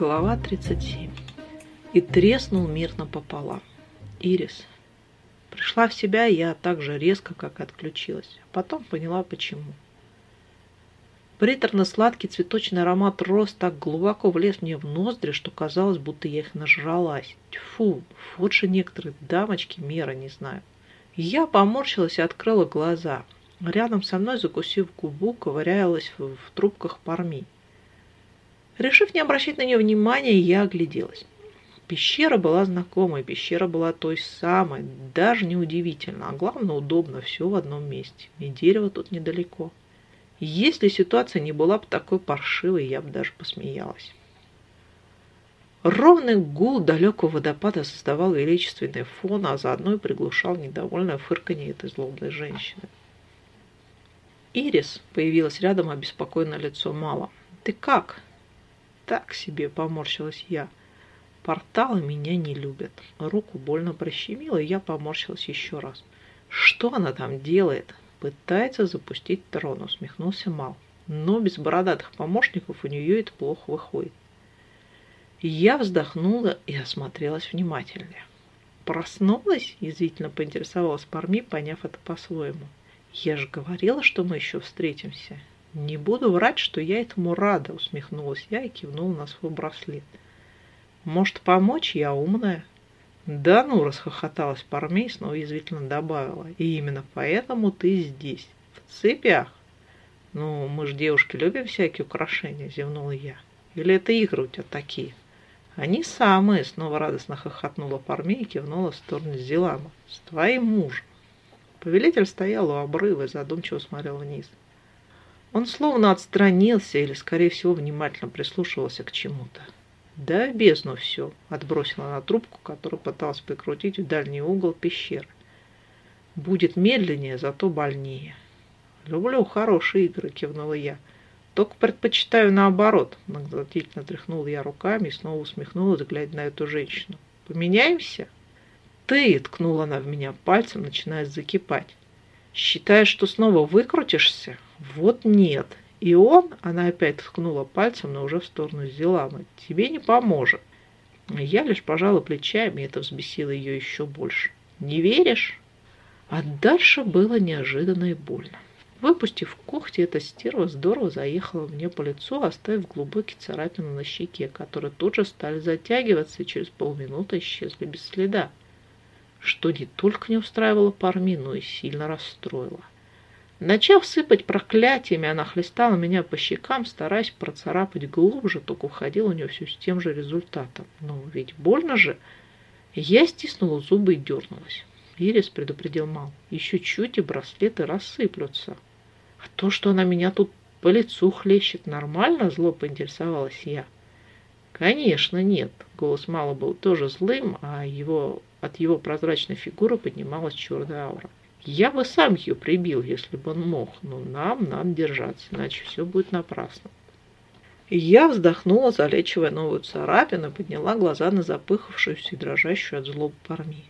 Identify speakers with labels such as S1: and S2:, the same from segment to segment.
S1: Глава 37. И треснул мирно пополам. Ирис. Пришла в себя я так же резко, как отключилась. Потом поняла, почему. Приторно-сладкий цветочный аромат роз так глубоко влез мне в ноздри, что казалось, будто я их нажралась. Тьфу, вот же некоторые дамочки мера не знаю. Я поморщилась и открыла глаза. Рядом со мной, закусив губу, ковырялась в трубках парми. Решив не обращать на нее внимания, я огляделась. Пещера была знакомой, пещера была той самой, даже неудивительно, а главное удобно, все в одном месте. И дерево тут недалеко. Если ситуация не была бы такой паршивой, я бы даже посмеялась. Ровный гул далекого водопада создавал величественный фон, а заодно и приглушал недовольное фырканье этой злобной женщины. Ирис появилась рядом, обеспокоенное лицо Мала. «Ты как?» Так себе, поморщилась я. Порталы меня не любят. Руку больно прощемило, и я поморщилась еще раз. Что она там делает? Пытается запустить трон, усмехнулся Мал. Но без бородатых помощников у нее это плохо выходит. Я вздохнула и осмотрелась внимательнее. «Проснулась?» – язвительно поинтересовалась Парми, поняв это по-своему. «Я же говорила, что мы еще встретимся. «Не буду врать, что я этому рада», — усмехнулась я и кивнула на свой браслет. «Может, помочь? Я умная». «Да ну!» — расхохоталась Пармей, снова язвительно добавила. «И именно поэтому ты здесь, в цепях». «Ну, мы же, девушки, любим всякие украшения», — зевнула я. «Или это игры у тебя такие?» «Они самые!» — снова радостно хохотнула Пармей и кивнула в сторону Зелама. «С твоим мужем». Повелитель стоял у обрыва и задумчиво смотрел вниз. Он словно отстранился или, скорее всего, внимательно прислушивался к чему-то. «Да, бездну все», — отбросила на трубку, которую пыталась прикрутить в дальний угол пещеры. «Будет медленнее, зато больнее». «Люблю хорошие игры», — кивнула я. «Только предпочитаю наоборот», — многозначительно тряхнула я руками и снова усмехнулась, глядя на эту женщину. «Поменяемся?» «Ты!» — ткнула она в меня пальцем, начиная закипать. «Считаешь, что снова выкрутишься?» Вот нет. И он, она опять ткнула пальцем, но уже в сторону Зелама, тебе не поможет. Я лишь пожала плечами, и это взбесило ее еще больше. Не веришь? А дальше было неожиданно и больно. Выпустив когти, эта стерва здорово заехала мне по лицу, оставив глубокие царапины на щеке, которые тут же стали затягиваться и через полминуты исчезли без следа, что не только не устраивало Парми, но и сильно расстроило. Начав сыпать проклятиями, она хлестала меня по щекам, стараясь процарапать глубже, только уходила у нее все с тем же результатом. Но ведь больно же. Я стиснула зубы и дернулась. Ирис предупредил Мал. Еще чуть и браслеты рассыплются. А то, что она меня тут по лицу хлещет, нормально? Зло поинтересовалась я. Конечно, нет. Голос Мала был тоже злым, а его, от его прозрачной фигуры поднималась черная аура. Я бы сам ее прибил, если бы он мог, но нам надо держаться, иначе все будет напрасно. я вздохнула, залечивая новую царапину, подняла глаза на запыхавшуюся и дрожащую от злобы парми.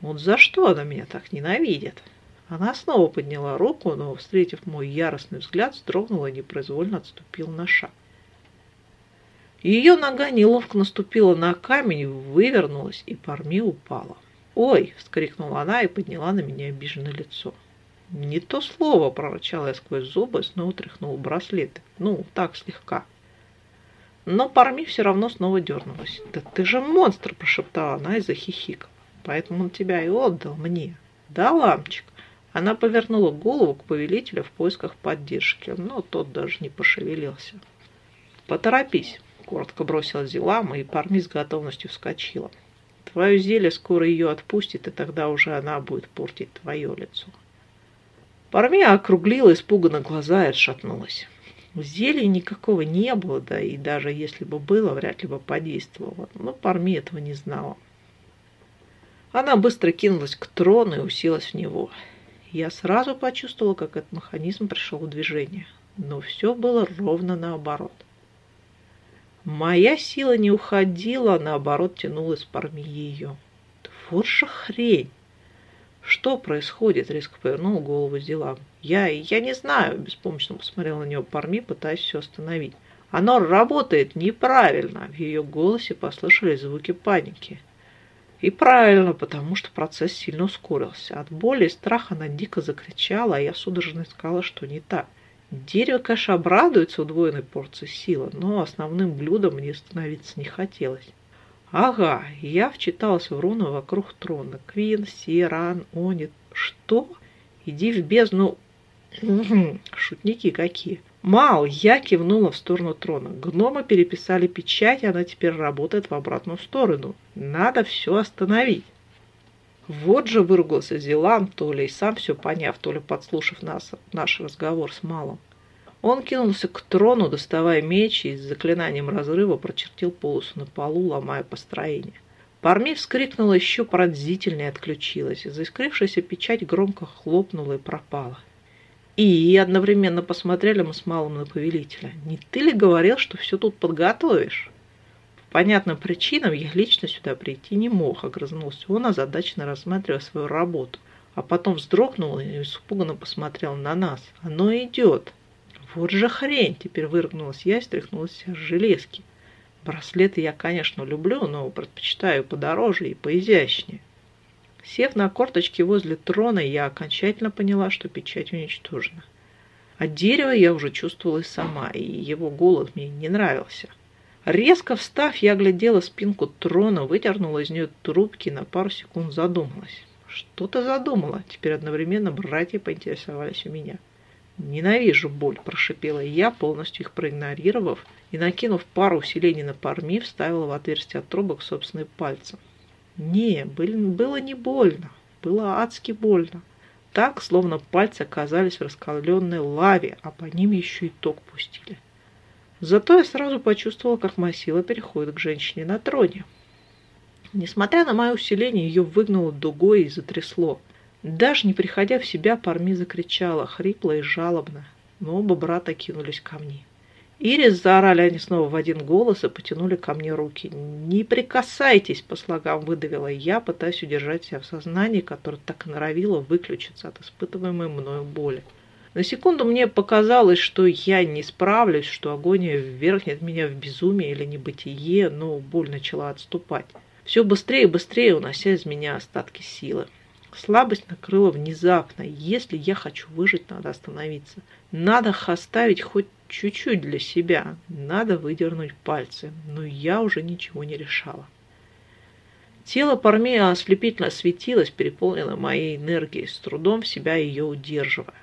S1: Вот за что она меня так ненавидит? Она снова подняла руку, но, встретив мой яростный взгляд, вздрогнула и непроизвольно отступила на шаг. Ее нога неловко наступила на камень, вывернулась, и парми упала. «Ой!» – вскрикнула она и подняла на меня обиженное лицо. «Не то слово!» – прорычала я сквозь зубы, снова тряхнула браслеты. «Ну, так, слегка». Но Парми все равно снова дернулась. «Да ты же монстр!» – прошептала она и захихикала. «Поэтому он тебя и отдал мне». «Да, ламчик?» Она повернула голову к повелителю в поисках поддержки, но тот даже не пошевелился. «Поторопись!» – коротко бросила Зелама, и Парми с готовностью вскочила. Твое зелье скоро ее отпустит, и тогда уже она будет портить твое лицо. Пармия округлила испуганно глаза и отшатнулась. Зелья никакого не было, да и даже если бы было, вряд ли бы подействовало. Но Парми этого не знала. Она быстро кинулась к трону и уселась в него. Я сразу почувствовала, как этот механизм пришел в движение. Но все было ровно наоборот. Моя сила не уходила, а наоборот тянулась парми ее. Вот же хрень! Что происходит? Резко повернул голову с делам. Я, я не знаю, беспомощно посмотрел на нее парми, пытаясь все остановить. Оно работает неправильно. В ее голосе послышались звуки паники. И правильно, потому что процесс сильно ускорился. От боли и страха она дико закричала, а я судорожно искала, что не так. Дерево, конечно, обрадуется удвоенной порции силы, но основным блюдом мне становиться не хотелось. Ага, я вчиталась в руны вокруг трона. Квин, Сиран, Онит. Что? Иди в бездну. Шутники какие. Мал, я кивнула в сторону трона. Гномы переписали печать, и она теперь работает в обратную сторону. Надо все остановить. Вот же выругался Зелам, то ли и сам все поняв, то ли подслушав нас, наш разговор с Малом. Он кинулся к трону, доставая меч и с заклинанием разрыва прочертил полосу на полу, ломая построение. Парми вскрикнула еще пронзительнее и отключилась. Заискрившаяся печать громко хлопнула и пропала. И одновременно посмотрели мы с Малым на повелителя. «Не ты ли говорил, что все тут подготовишь?» По понятным причинам я лично сюда прийти не мог, огрызнулся он, озадаченно рассматривая свою работу. А потом вздрогнул и испуганно посмотрел на нас. «Оно идет!» «Вот же хрень!» Теперь выргнулась я и стряхнулась с железки. Браслеты я, конечно, люблю, но предпочитаю подороже и поизящнее. Сев на корточки возле трона, я окончательно поняла, что печать уничтожена. От дерева я уже чувствовала и сама, и его голод мне не нравился. Резко встав, я глядела спинку трона, выдернула из нее трубки и на пару секунд задумалась. Что ты задумала? Теперь одновременно братья поинтересовались у меня. «Ненавижу боль», – прошипела я, полностью их проигнорировав, и, накинув пару усилений на парми, вставила в отверстие от трубок собственные пальцы. Не, было не больно, было адски больно. Так, словно пальцы оказались в раскаленной лаве, а по ним еще и ток пустили. Зато я сразу почувствовала, как моя сила переходит к женщине на троне. Несмотря на мое усиление, ее выгнало дугой и затрясло. Даже не приходя в себя, Парми закричала, хрипло и жалобно. Но оба брата кинулись ко мне. Ирис заорали они снова в один голос и потянули ко мне руки. «Не прикасайтесь!» – по слогам выдавила я, пытаясь удержать себя в сознании, которое так норовило выключиться от испытываемой мною боли. На секунду мне показалось, что я не справлюсь, что агония ввергнет меня в безумие или небытие, но боль начала отступать. Все быстрее и быстрее унося из меня остатки силы. Слабость накрыла внезапно. Если я хочу выжить, надо остановиться. Надо оставить хоть чуть-чуть для себя. Надо выдернуть пальцы. Но я уже ничего не решала. Тело Пармея ослепительно светилось, переполнено моей энергией, с трудом себя ее удерживая.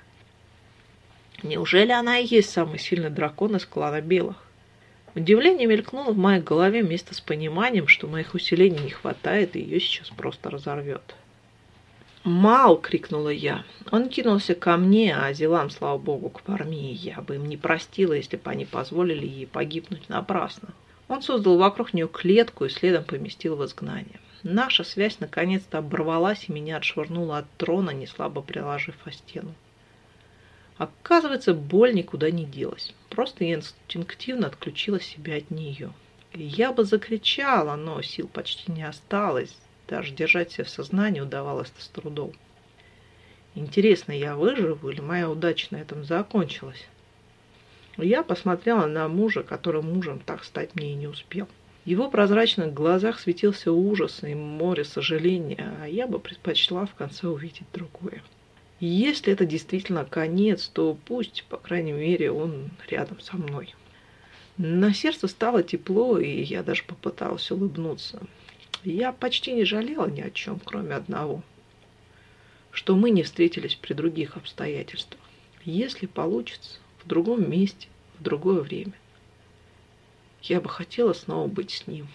S1: Неужели она и есть самый сильный дракон из клана белых? Удивление мелькнуло в моей голове вместе с пониманием, что моих усилений не хватает, и ее сейчас просто разорвет. «Мау!» — крикнула я. Он кинулся ко мне, а Зелам, слава богу, к Пармии. Я бы им не простила, если бы они позволили ей погибнуть напрасно. Он создал вокруг нее клетку и следом поместил в изгнание. Наша связь наконец-то оборвалась, и меня отшвырнуло от трона, неслабо приложив о стену. Оказывается, боль никуда не делась. Просто я инстинктивно отключила себя от нее. Я бы закричала, но сил почти не осталось. Даже держать себя в сознании удавалось с трудом. Интересно, я выживу или моя удача на этом закончилась? Я посмотрела на мужа, который мужем так стать мне и не успел. В его прозрачных глазах светился ужас и море сожаления, а я бы предпочла в конце увидеть другое. Если это действительно конец, то пусть, по крайней мере, он рядом со мной. На сердце стало тепло, и я даже попыталась улыбнуться. Я почти не жалела ни о чем, кроме одного, что мы не встретились при других обстоятельствах. Если получится, в другом месте, в другое время. Я бы хотела снова быть с ним.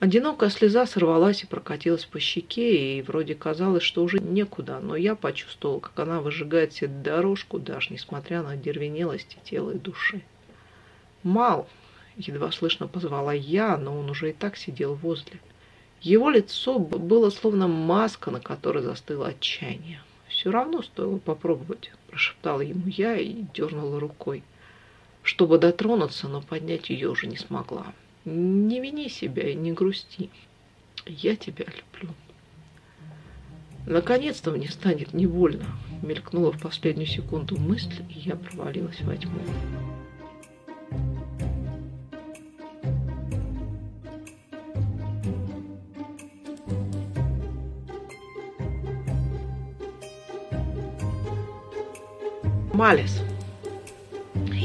S1: Одинокая слеза сорвалась и прокатилась по щеке, и вроде казалось, что уже некуда, но я почувствовала, как она выжигает себе дорожку, даже несмотря на дервенелости тела и души. Мал, Едва слышно позвала я, но он уже и так сидел возле. Его лицо было словно маска, на которой застыло отчаяние. «Все равно стоило попробовать», – прошептала ему я и дернула рукой, чтобы дотронуться, но поднять ее уже не смогла. Не вини себя и не грусти. Я тебя люблю. Наконец-то мне станет невольно. мелькнула в последнюю секунду мысль, и я провалилась во тьму. Малис.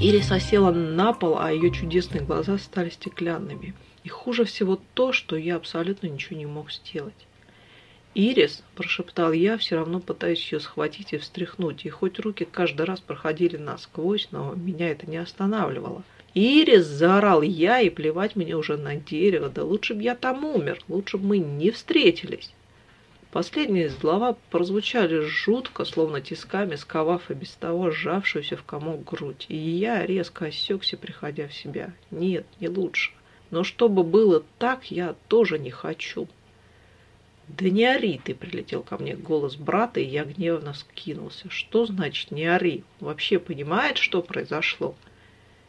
S1: Ирис осела на пол, а ее чудесные глаза стали стеклянными. И хуже всего то, что я абсолютно ничего не мог сделать. «Ирис!» – прошептал я, все равно пытаясь ее схватить и встряхнуть. И хоть руки каждый раз проходили насквозь, но меня это не останавливало. «Ирис!» – заорал я, и плевать мне уже на дерево. Да лучше бы я там умер, лучше бы мы не встретились. Последние слова прозвучали жутко, словно тисками сковав и без того сжавшуюся в комок грудь. И я резко осекся, приходя в себя. Нет, не лучше. Но чтобы было так, я тоже не хочу. «Да не ори ты!» – прилетел ко мне голос брата, и я гневно скинулся. «Что значит не ори? Вообще понимает, что произошло?»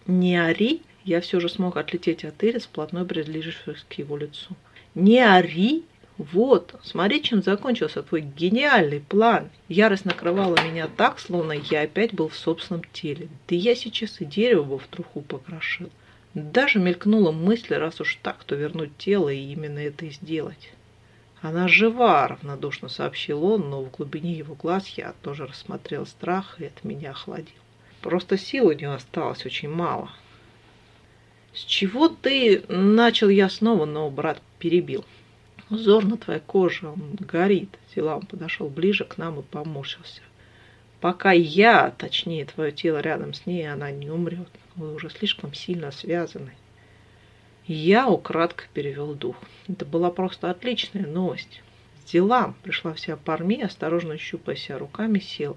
S1: «Не ори?» – я все же смог отлететь от Ирис, вплотную приближившись к его лицу. «Не ори?» Вот, смотри, чем закончился твой гениальный план. Ярость накрывала меня так, словно я опять был в собственном теле. Да я сейчас и дерево бы в труху покрошил. Даже мелькнула мысль, раз уж так, то вернуть тело и именно это и сделать. Она жива, равнодушно сообщил он, но в глубине его глаз я тоже рассмотрел страх, и это меня охладил. Просто сил у нее осталось очень мало. С чего ты начал я снова, но брат перебил. Узор на твоей коже, он горит. Силам подошел ближе к нам и поморщился. Пока я, точнее твое тело рядом с ней, она не умрет. Вы уже слишком сильно связаны. Я украдко перевел дух. Это была просто отличная новость. С делам пришла вся парми, осторожно щупая себя руками, села.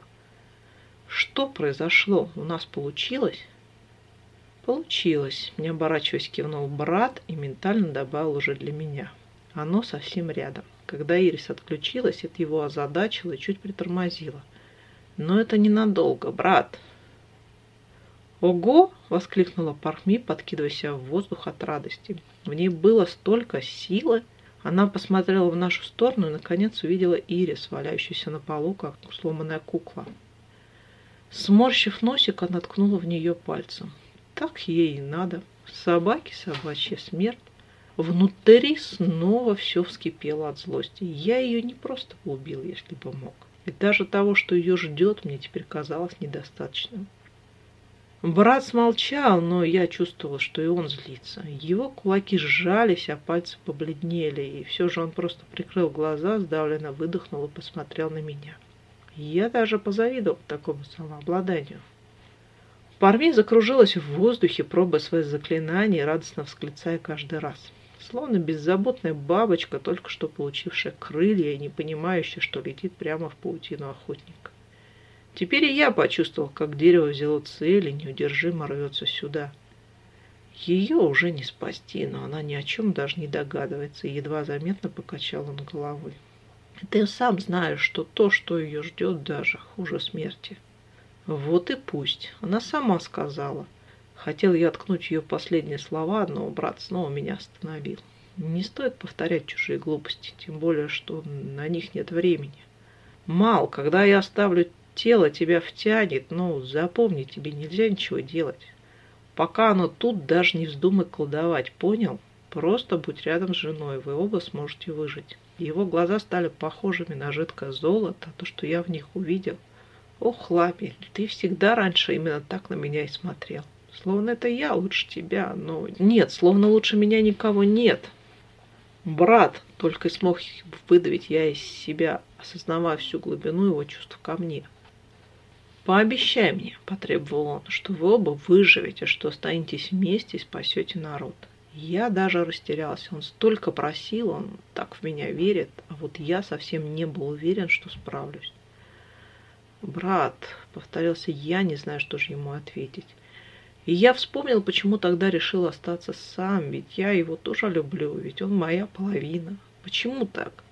S1: Что произошло? У нас получилось? Получилось. Не оборачиваясь, кивнул брат и ментально добавил уже для меня. Оно совсем рядом. Когда Ирис отключилась, это его озадачило и чуть притормозило. Но это ненадолго, брат. «Ого!» — воскликнула Пархми, подкидывая себя в воздух от радости. В ней было столько силы. Она посмотрела в нашу сторону и, наконец, увидела Ирис, валяющуюся на полу, как сломанная кукла. Сморщив носик, она ткнула в нее пальцем. Так ей и надо. Собаки собачья смерть. Внутри снова все вскипело от злости. Я ее не просто убил, если бы мог. И даже того, что ее ждет, мне теперь казалось недостаточным. Брат смолчал, но я чувствовал, что и он злится. Его кулаки сжались, а пальцы побледнели, и все же он просто прикрыл глаза, сдавленно выдохнул и посмотрел на меня. Я даже позавидовал такому самообладанию. Парми закружилась в воздухе, пробуя свои заклинания, радостно всклицая каждый раз словно беззаботная бабочка, только что получившая крылья и не понимающая, что летит прямо в паутину охотника. Теперь и я почувствовал, как дерево взяло цель и неудержимо рвется сюда. Ее уже не спасти, но она ни о чем даже не догадывается и едва заметно покачала на головой. Ты сам знаешь, что то, что ее ждет, даже хуже смерти. Вот и пусть. Она сама сказала – Хотел я ткнуть ее последние слова, но брат снова меня остановил. Не стоит повторять чужие глупости, тем более, что на них нет времени. Мал, когда я оставлю тело, тебя втянет, но запомни, тебе нельзя ничего делать. Пока оно тут, даже не вздумай колдовать, понял? Просто будь рядом с женой, вы оба сможете выжить. Его глаза стали похожими на жидкое золото, то, что я в них увидел. Ох, Лапи, ты всегда раньше именно так на меня и смотрел. Словно это я лучше тебя, но нет, словно лучше меня никого нет. Брат, только смог выдавить я из себя, осознавая всю глубину его чувств ко мне. «Пообещай мне», — потребовал он, — «что вы оба выживете, что останетесь вместе и спасете народ». Я даже растерялся. Он столько просил, он так в меня верит, а вот я совсем не был уверен, что справлюсь. «Брат», — повторился я, не знаю, что же ему ответить. И я вспомнил, почему тогда решил остаться сам, ведь я его тоже люблю, ведь он моя половина. Почему так?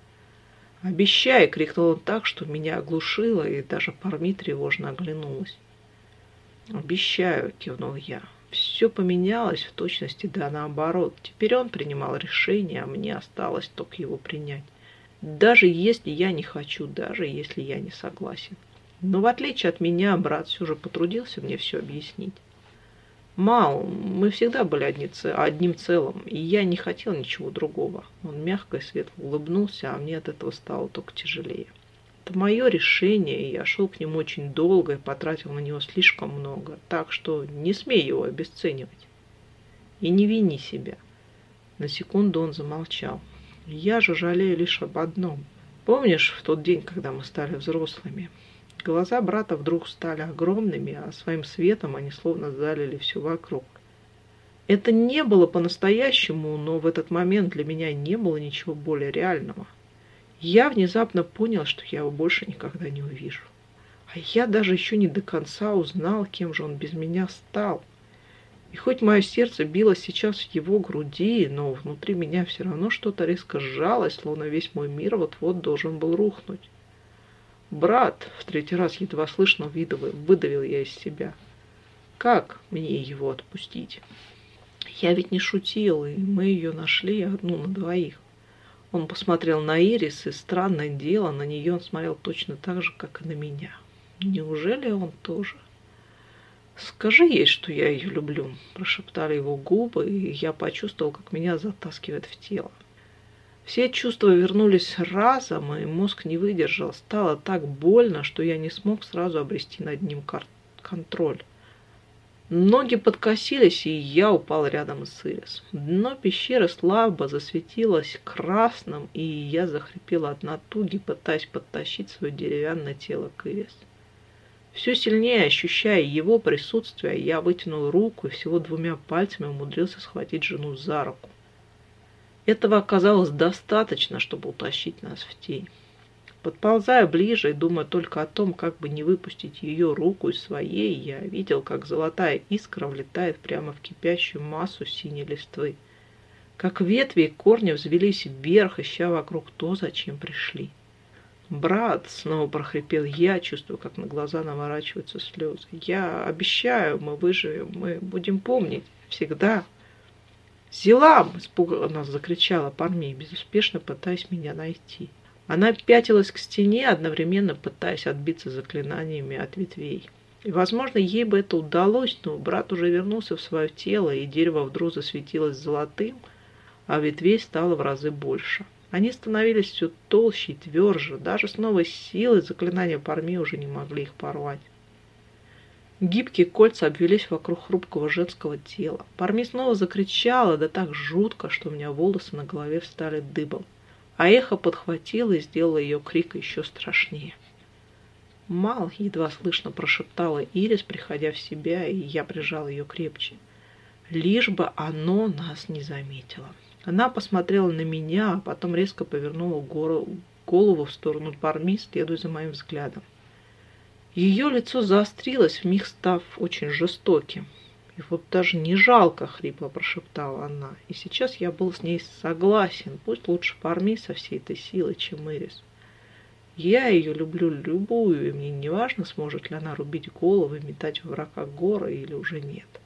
S1: «Обещай!» — крикнул он так, что меня оглушило, и даже Парми тревожно оглянулась. «Обещаю!» — кивнул я. Все поменялось в точности, да наоборот. Теперь он принимал решение, а мне осталось только его принять. Даже если я не хочу, даже если я не согласен. Но в отличие от меня, брат все же потрудился мне все объяснить. Мал, мы всегда были одни, одним целым, и я не хотел ничего другого. Он мягко и светло улыбнулся, а мне от этого стало только тяжелее. Это мое решение, и я шел к нему очень долго и потратил на него слишком много, так что не смей его обесценивать. И не вини себя. На секунду он замолчал. Я же жалею лишь об одном. Помнишь в тот день, когда мы стали взрослыми? Глаза брата вдруг стали огромными, а своим светом они словно залили все вокруг. Это не было по-настоящему, но в этот момент для меня не было ничего более реального. Я внезапно понял, что я его больше никогда не увижу. А я даже еще не до конца узнал, кем же он без меня стал. И хоть мое сердце билось сейчас в его груди, но внутри меня все равно что-то резко сжалось, словно весь мой мир вот-вот должен был рухнуть. «Брат!» — в третий раз едва слышно выдавил я из себя. «Как мне его отпустить?» Я ведь не шутил, и мы ее нашли одну на двоих. Он посмотрел на Ирис, и странное дело, на нее он смотрел точно так же, как и на меня. Неужели он тоже? «Скажи ей, что я ее люблю», – прошептали его губы, и я почувствовал, как меня затаскивает в тело. Все чувства вернулись разом, и мозг не выдержал. Стало так больно, что я не смог сразу обрести над ним контроль. Ноги подкосились, и я упал рядом с Ирис. Дно пещеры слабо засветилось красным, и я захрипела от натуги, пытаясь подтащить свое деревянное тело к Ирис. Все сильнее ощущая его присутствие, я вытянул руку и всего двумя пальцами умудрился схватить жену за руку. Этого оказалось достаточно, чтобы утащить нас в тень. Подползая ближе и думая только о том, как бы не выпустить ее руку из своей, я видел, как золотая искра влетает прямо в кипящую массу синей листвы. Как ветви и корни взвелись вверх, ища вокруг то, зачем пришли. «Брат!» — снова прохрипел я, чувствую, как на глаза наворачиваются слезы. «Я обещаю, мы выживем, мы будем помнить. Всегда!» «Зелам!» — испуганно закричала Пармей, безуспешно пытаясь меня найти. Она пятилась к стене, одновременно пытаясь отбиться заклинаниями от ветвей. И, возможно, ей бы это удалось, но брат уже вернулся в свое тело, и дерево вдруг засветилось золотым, а ветвей стало в разы больше. Они становились все толще и тверже, даже с новой силой заклинания Парми уже не могли их порвать. Гибкие кольца обвелись вокруг хрупкого женского тела. Парми снова закричала, да так жутко, что у меня волосы на голове встали дыбом а эхо подхватило и сделало ее крик еще страшнее. «Мал!» — едва слышно прошептала Ирис, приходя в себя, и я прижал ее крепче. Лишь бы оно нас не заметило. Она посмотрела на меня, а потом резко повернула голову в сторону Парми, следуя за моим взглядом. Ее лицо заострилось, вмиг став очень жестоким. И вот даже не жалко, хрипло прошептала она. И сейчас я был с ней согласен. Пусть лучше Парми со всей этой силой, чем Ирис. Я ее люблю любую, и мне не важно, сможет ли она рубить головы, метать в врага горы или уже нет.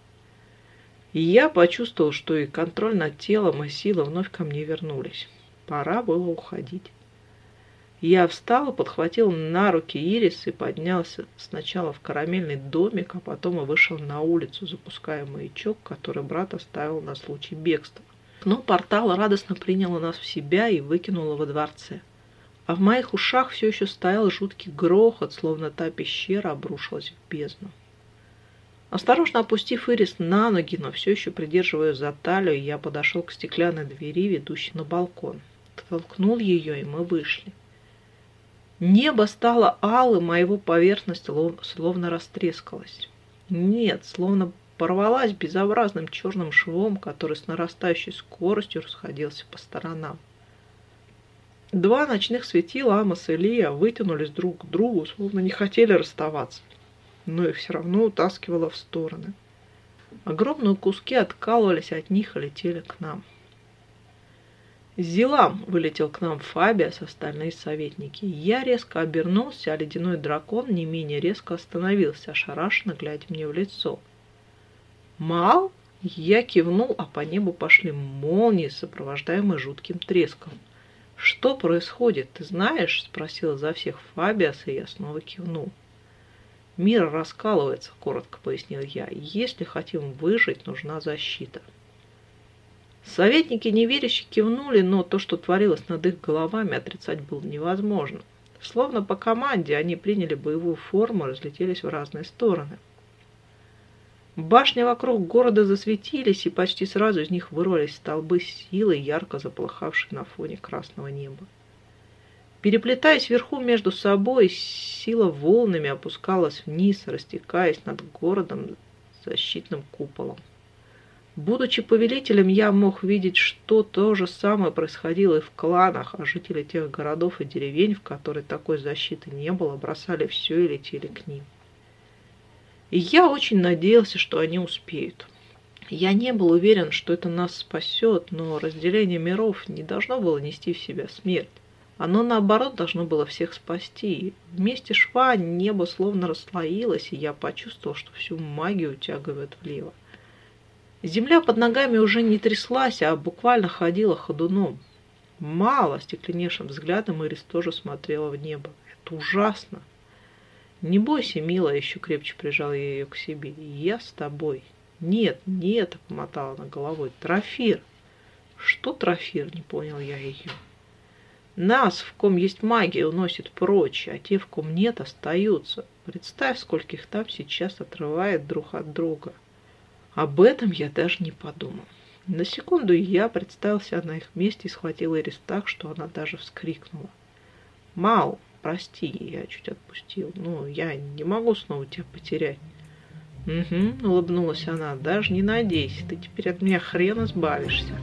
S1: И я почувствовал, что и контроль над телом, и сила вновь ко мне вернулись. Пора было уходить. Я встал, подхватил на руки Ирис и поднялся сначала в карамельный домик, а потом и вышел на улицу, запуская маячок, который брат оставил на случай бегства. Но портал радостно принял нас в себя и выкинуло во дворце. А в моих ушах все еще стоял жуткий грохот, словно та пещера обрушилась в бездну. Осторожно опустив Ирис на ноги, но все еще придерживая за талию, я подошел к стеклянной двери, ведущей на балкон. Толкнул ее, и мы вышли. Небо стало алым, а его поверхность словно растрескалась. Нет, словно порвалась безобразным черным швом, который с нарастающей скоростью расходился по сторонам. Два ночных светила Амос и Лия вытянулись друг к другу, словно не хотели расставаться, но их все равно утаскивало в стороны. Огромные куски откалывались от них и летели к нам. «Зилам!» – вылетел к нам Фабия с остальные советники. Я резко обернулся, а ледяной дракон не менее резко остановился, ошарашенно глядя мне в лицо. «Мал?» Я кивнул, а по небу пошли молнии, сопровождаемые жутким треском. «Что происходит, ты знаешь?» – спросил за всех Фабиас, и я снова кивнул. «Мир раскалывается», – коротко пояснил я. «Если хотим выжить, нужна защита». Советники неверяще кивнули, но то, что творилось над их головами, отрицать было невозможно. Словно по команде они приняли боевую форму и разлетелись в разные стороны. Башни вокруг города засветились, и почти сразу из них вырвались столбы силы, ярко заполыхавшие на фоне красного неба. Переплетаясь вверху между собой, сила волнами опускалась вниз, растекаясь над городом защитным куполом. Будучи повелителем, я мог видеть, что то же самое происходило и в кланах, а жители тех городов и деревень, в которых такой защиты не было, бросали все и летели к ним. И я очень надеялся, что они успеют. Я не был уверен, что это нас спасет, но разделение миров не должно было нести в себя смерть. Оно, наоборот, должно было всех спасти. Вместе шва небо словно расслоилось, и я почувствовал, что всю магию утягивает влево. Земля под ногами уже не тряслась, а буквально ходила ходуном. Мало стекленевшим взглядом Ирис тоже смотрела в небо. Это ужасно. «Не бойся, милая», — еще крепче прижал я ее к себе. «Я с тобой». «Нет, нет», — помотала она головой. «Трофир». «Что трофир?» — не понял я ее. «Нас, в ком есть магия, уносит прочь, а те, в ком нет, остаются. Представь, скольких там сейчас отрывает друг от друга». Об этом я даже не подумал. На секунду я представился на их месте и схватил Эрис так, что она даже вскрикнула. «Мау!» прости, я чуть отпустил. Ну, я не могу снова тебя потерять. Угу, улыбнулась она. Даже не надейся, ты теперь от меня хрен избавишься.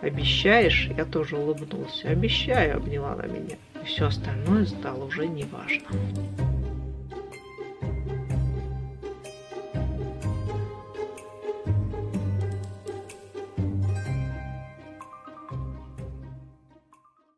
S1: Обещаешь? Я тоже улыбнулся. Обещаю, обняла она меня. И все остальное стало уже неважно.